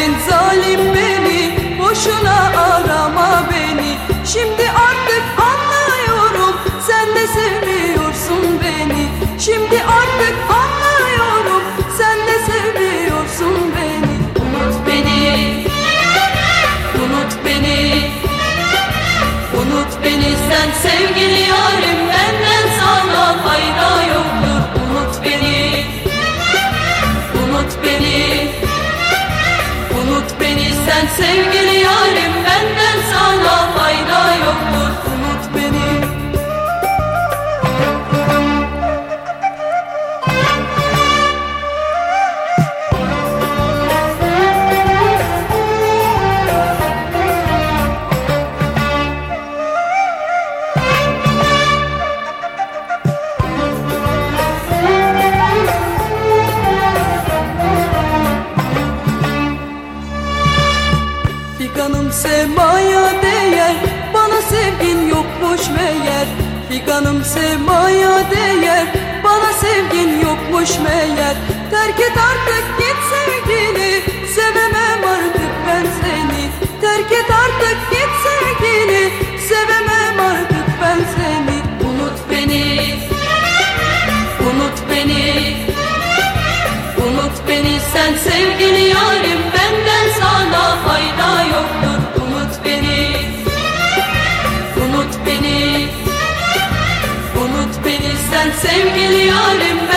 bin so lieb. Sen sevgili yarim Benden sana fayda Figanım semaya değer Bana sevgin yokmuş meğer Figanım semaya değer Bana sevgin yokmuş meğer Terk et artık git sevgini Sevemem artık ben seni. Terk et artık git sevgini Sevemem artık ben seni. Unut beni Unut beni. Unut beni sen sevgili yarim Sen sevgili yarim